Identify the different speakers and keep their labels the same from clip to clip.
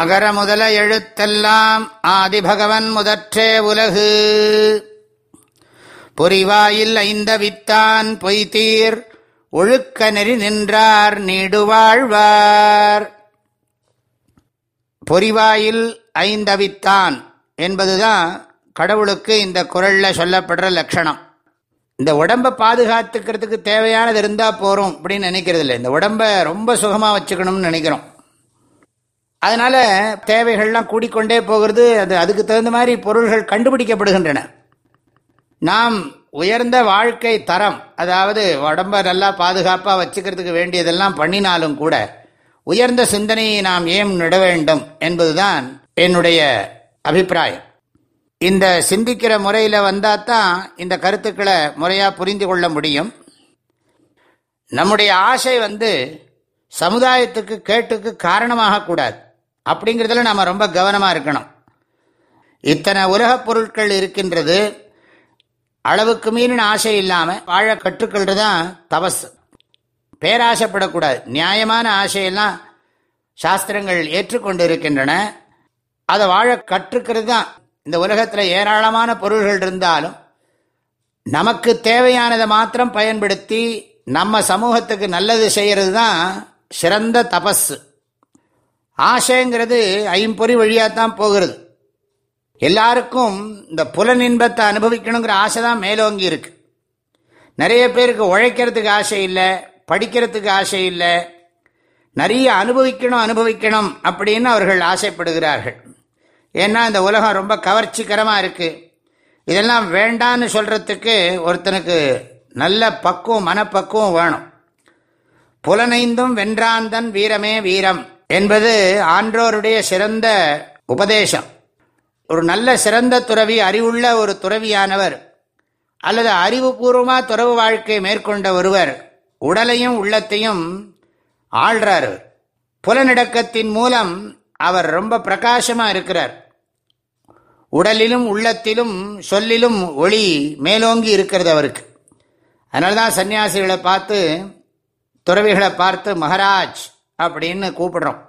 Speaker 1: அகர முதல எழுத்தெல்லாம் ஆதிபகவன் முதற்றே உலகு பொறிவாயில் ஐந்த வித்தான் பொய்தீர் ஒழுக்க நெறி நின்றார் நீடுவாழ்வார் பொறிவாயில் ஐந்தவித்தான் என்பதுதான் கடவுளுக்கு இந்த குரலில் சொல்லப்படுற லட்சணம் இந்த உடம்பை பாதுகாத்துக்கிறதுக்கு தேவையானது இருந்தால் போகிறோம் அப்படின்னு நினைக்கிறது இல்லை இந்த உடம்பை ரொம்ப சுகமாக வச்சுக்கணும்னு நினைக்கிறோம் அதனால தேவைகள்லாம் கூடிக்கொண்டே போகிறது அது அதுக்கு தகுந்த மாதிரி பொருள்கள் கண்டுபிடிக்கப்படுகின்றன நாம் உயர்ந்த வாழ்க்கை தரம் அதாவது உடம்ப நல்லா பாதுகாப்பாக வச்சுக்கிறதுக்கு வேண்டியதெல்லாம் பண்ணினாலும் கூட உயர்ந்த சிந்தனையை நாம் ஏன் நட வேண்டும் என்பதுதான் என்னுடைய அபிப்பிராயம் இந்த சிந்திக்கிற முறையில் வந்தால் தான் இந்த கருத்துக்களை முறையாக புரிந்து கொள்ள முடியும் நம்முடைய ஆசை வந்து சமுதாயத்துக்கு கேட்டுக்கு காரணமாக கூடாது அப்படிங்கிறதுல நாம் ரொம்ப கவனமாக இருக்கணும் இத்தனை உலகப் பொருட்கள் இருக்கின்றது அளவுக்கு மீறின ஆசை இல்லாமல் வாழ கற்றுக்கொள்வது தான் தபஸ் பேராசைப்படக்கூடாது நியாயமான ஆசையெல்லாம் சாஸ்திரங்கள் ஏற்றுக்கொண்டு இருக்கின்றன அதை வாழ கற்றுக்கிறது தான் இந்த உலகத்தில் ஏராளமான பொருள்கள் இருந்தாலும் நமக்கு தேவையானதை மாத்திரம் பயன்படுத்தி நம்ம சமூகத்துக்கு நல்லது செய்கிறது தான் சிறந்த தபஸ் ஆசைங்கிறது ஐம்பொறி வழியாக தான் போகிறது எல்லாருக்கும் இந்த புலன் இன்பத்தை அனுபவிக்கணுங்கிற ஆசை தான் மேலோங்கி இருக்கு நிறைய பேருக்கு உழைக்கிறதுக்கு ஆசை இல்லை படிக்கிறதுக்கு ஆசை இல்லை நிறைய அனுபவிக்கணும் அனுபவிக்கணும் அப்படின்னு அவர்கள் ஆசைப்படுகிறார்கள் ஏன்னா இந்த உலகம் ரொம்ப கவர்ச்சிகரமாக இருக்குது இதெல்லாம் வேண்டான்னு சொல்கிறதுக்கு ஒருத்தனுக்கு நல்ல பக்குவம் மனப்பக்குவம் வேணும் புலனைந்தும் வென்றாந்தன் வீரமே வீரம் என்பது ஆன்றோருடைய சிறந்த உபதேசம் ஒரு நல்ல சிறந்த துறவி அறிவுள்ள ஒரு துறவியானவர் அல்லது அறிவுபூர்வமாக துறவு வாழ்க்கையை மேற்கொண்ட ஒருவர் உடலையும் உள்ளத்தையும் ஆள்றார் புலநடக்கத்தின் மூலம் அவர் ரொம்ப பிரகாசமாக இருக்கிறார் உடலிலும் உள்ளத்திலும் சொல்லிலும் ஒளி மேலோங்கி இருக்கிறது அவருக்கு அதனால்தான் தான் சன்னியாசிகளை பார்த்து துறவிகளை பார்த்து மகராஜ் அப்படின்னு கூப்பிடுறோம்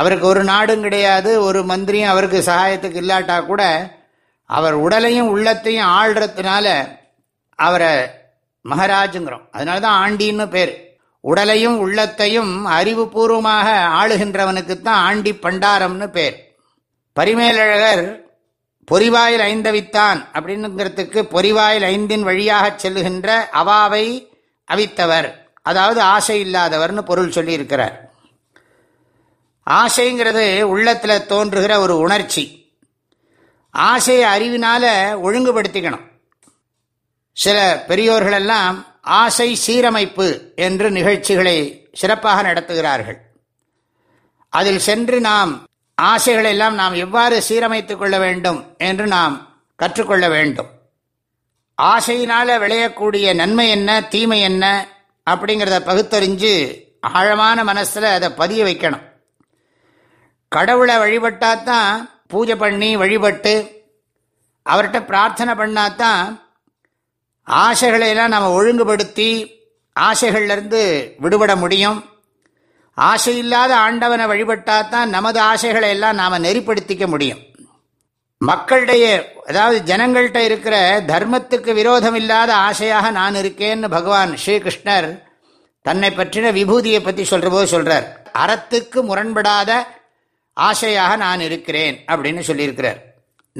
Speaker 1: அவருக்கு ஒரு நாடும் கிடையாது ஒரு மந்திரியும் அவருக்கு சகாயத்துக்கு இல்லாட்டா கூட அவர் உடலையும் உள்ளத்தையும் ஆள்றதுனால அவரை மகராஜுங்கிறோம் அதனால தான் ஆண்டின்னு பேர் உடலையும் உள்ளத்தையும் அறிவுபூர்வமாக ஆளுகின்றவனுக்குத்தான் ஆண்டி பண்டாரம்னு பேர் பரிமேலழகர் பொறிவாயில் ஐந்தவித்தான் அப்படின்னுங்கிறதுக்கு பொறிவாயில் ஐந்தின் வழியாக செல்லுகின்ற அவாவை அவித்தவர் அதாவது ஆசை இல்லாதவர்னு பொருள் சொல்லியிருக்கிறார் ஆசைங்கிறது உள்ளத்தில் தோன்றுகிற ஒரு உணர்ச்சி ஆசையை அறிவினால் ஒழுங்குபடுத்திக்கணும் சில பெரியோர்களெல்லாம் ஆசை சீரமைப்பு என்று நிகழ்ச்சிகளை சிறப்பாக நடத்துகிறார்கள் அதில் சென்று நாம் ஆசைகளெல்லாம் நாம் எவ்வாறு சீரமைத்துக் கொள்ள வேண்டும் என்று நாம் கற்றுக்கொள்ள வேண்டும் ஆசையினால் விளையக்கூடிய நன்மை என்ன தீமை என்ன அப்படிங்கிறத பகுத்தறிஞ்சு ஆழமான மனசில் அதை பதிய வைக்கணும் கடவுளை வழிபட்டாதான் பூஜை பண்ணி வழிபட்டு அவர்கிட்ட பிரார்த்தனை பண்ணாதான் ஆசைகளையெல்லாம் நாம் ஒழுங்குபடுத்தி ஆசைகள்லேருந்து விடுபட முடியும் ஆசை இல்லாத ஆண்டவனை வழிபட்டாதான் நமது ஆசைகளை எல்லாம் நாம் நெறிப்படுத்திக்க முடியும் மக்களிடையே அதாவது ஜனங்கள்கிட்ட இருக்கிற தர்மத்துக்கு விரோதம் இல்லாத ஆசையாக நான் இருக்கேன்னு பகவான் ஸ்ரீகிருஷ்ணர் தன்னை பற்றின விபூதியை பற்றி சொல்கிற போது சொல்கிறார் அறத்துக்கு முரண்படாத ஆசையாக நான் இருக்கிறேன் அப்படின்னு சொல்லியிருக்கிறார்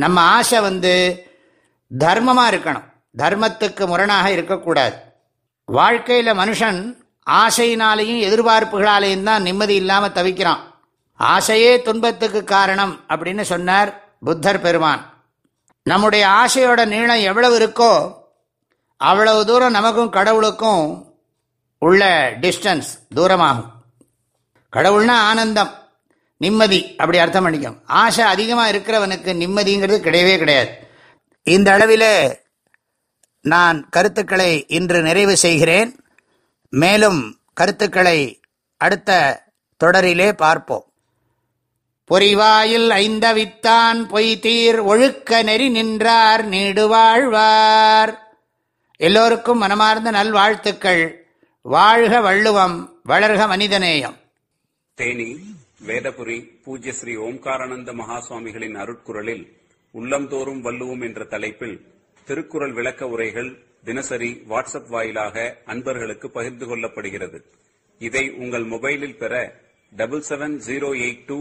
Speaker 1: நம்ம ஆசை வந்து தர்மமாக இருக்கணும் தர்மத்துக்கு முரணாக இருக்கக்கூடாது வாழ்க்கையில் மனுஷன் ஆசையினாலேயும் எதிர்பார்ப்புகளாலேயும் தான் நிம்மதி இல்லாமல் தவிக்கிறான் ஆசையே துன்பத்துக்கு காரணம் அப்படின்னு சொன்னார் புத்தர் பெருமான் நம்முடைய ஆசையோட நீளம் எவ்வளவு இருக்கோ அவ்வளவு தூரம் நமக்கும் கடவுளுக்கும் உள்ள டிஸ்டன்ஸ் தூரமாகும் கடவுள்னா ஆனந்தம் நிம்மதி அப்படி அர்த்தம் பண்ணிக்கும் ஆசை அதிகமாக இருக்கிறவனுக்கு நிம்மதிங்கிறது கிடையவே கிடையாது இந்த அளவில் நான் கருத்துக்களை இன்று நிறைவு செய்கிறேன் மேலும் கருத்துக்களை அடுத்த தொடரிலே பார்ப்போம் பொறிவாயில் ஐந்தவித்தான் பொய்தீர் ஒழுக்க நெறி நின்றார் நீடுவாழ்வார் எல்லோருக்கும் மனமார்ந்த நல்வாழ்த்துக்கள் வாழ்க வள்ளுவம் வளர்க மனிதநேயம் தேனி வேதபுரி பூஜ்ய ஸ்ரீ ஓம்காரானந்த மகாசுவாமிகளின் அருட்குரலில் உள்ளம்தோறும் வள்ளுவோம் என்ற தலைப்பில் திருக்குறள் விளக்க உரைகள் தினசரி வாட்ஸ்அப் வாயிலாக அன்பர்களுக்கு பகிர்ந்து கொள்ளப்படுகிறது இதை உங்கள் மொபைலில் பெற double seven zero eight two